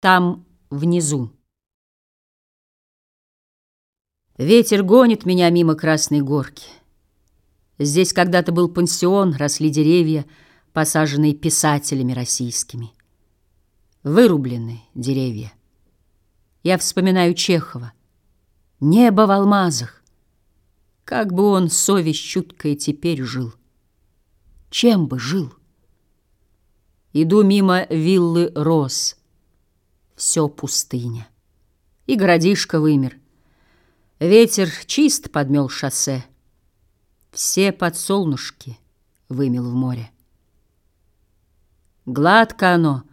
Там внизу. Ветер гонит меня мимо Красной горки. Здесь когда-то был пансион, росли деревья, посаженные писателями российскими. Вырублены деревья. Я вспоминаю Чехова. Небо в алмазах. Как бы он, совесть чуткая, теперь жил. Чем бы жил? Иду мимо виллы Рос. Все пустыня. И городишко вымер. Ветер чист подмел шоссе. Все подсолнушки вымел в море. Гладко оно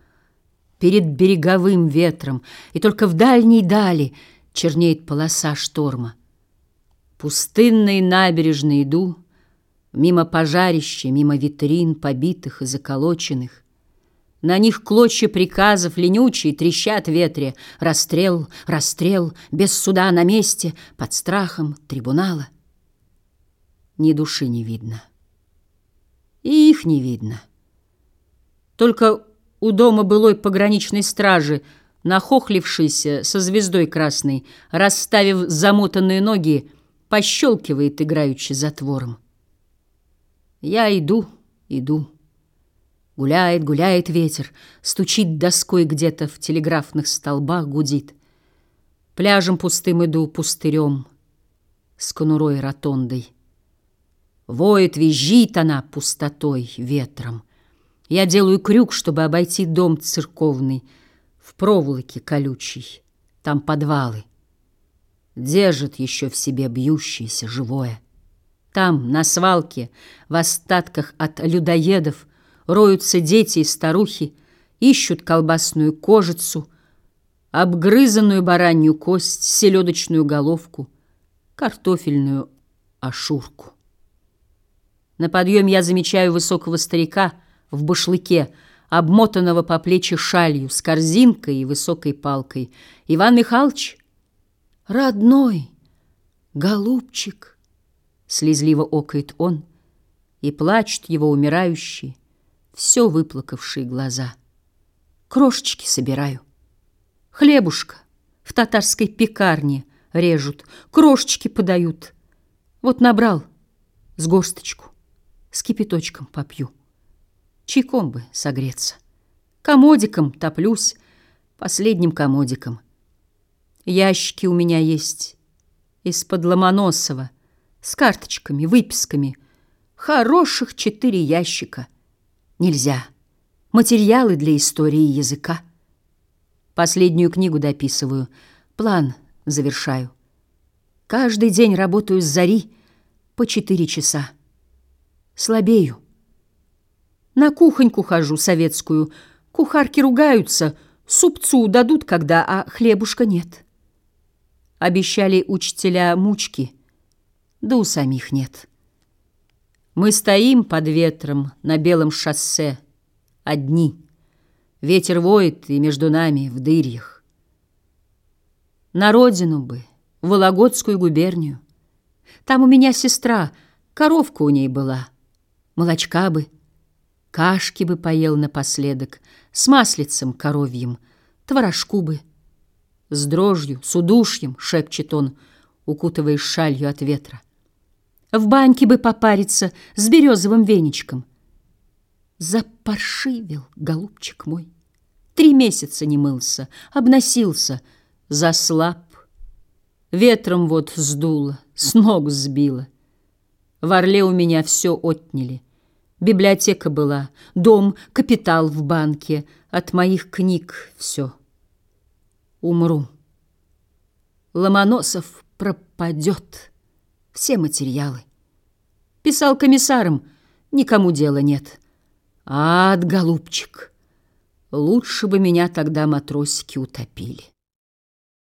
перед береговым ветром, И только в дальней дали чернеет полоса шторма. Пустынной набережной иду, Мимо пожарища, мимо витрин, побитых и заколоченных, на них клочья приказов ленючие трещат ветре. Расстрел, расстрел, без суда на месте, под страхом трибунала. Ни души не видно. И их не видно. Только у дома былой пограничной стражи, нахохлившийся со звездой красной, расставив замотанные ноги, пощелкивает играючи затвором. Я иду, иду. Гуляет, гуляет ветер, стучит доской где-то в телеграфных столбах, гудит. Пляжем пустым иду, пустырем, с конурой ротондой. Воет, визжит она пустотой, ветром. Я делаю крюк, чтобы обойти дом церковный, в проволоке колючей, там подвалы. Держит еще в себе бьющееся живое. Там, на свалке, в остатках от людоедов, Роются дети и старухи, ищут колбасную кожицу, обгрызанную баранью кость, селедочную головку, картофельную ошурку. На подъем я замечаю высокого старика в башлыке, обмотанного по плечи шалью, с корзинкой и высокой палкой. Иван Михайлович, родной, голубчик, слезливо окает он, и плачет его умирающий, все выплакавшие глаза. Крошечки собираю. Хлебушка в татарской пекарне режут, крошечки подают. Вот набрал с горсточку, с кипяточком попью. Чайком бы согреться. Комодиком топлюсь, последним комодиком. Ящики у меня есть из-под Ломоносова с карточками, выписками. Хороших четыре ящика — Нельзя. Материалы для истории языка. Последнюю книгу дописываю, план завершаю. Каждый день работаю с зари по четыре часа. Слабею. На кухоньку хожу советскую. Кухарки ругаются, супцу дадут, когда, а хлебушка нет. Обещали учителя мучки, да у самих нет. Мы стоим под ветром на белом шоссе, одни. Ветер воет, и между нами в дырьях. На родину бы, в Вологодскую губернию. Там у меня сестра, коровка у ней была. Молочка бы, кашки бы поел напоследок, с маслицем коровьим, творожку бы. С дрожью, с удушьем, шепчет он, укутывая шалью от ветра. В баньке бы попариться с березовым веничком. Запаршивил, голубчик мой. Три месяца не мылся, обносился, заслаб. Ветром вот сдуло, с ног сбило. В Орле у меня все отняли. Библиотека была, дом, капитал в банке. От моих книг все. Умру. Ломоносов пропадет все материалы. Писал комиссарам, никому дела нет. Ад, голубчик, лучше бы меня тогда матросики утопили.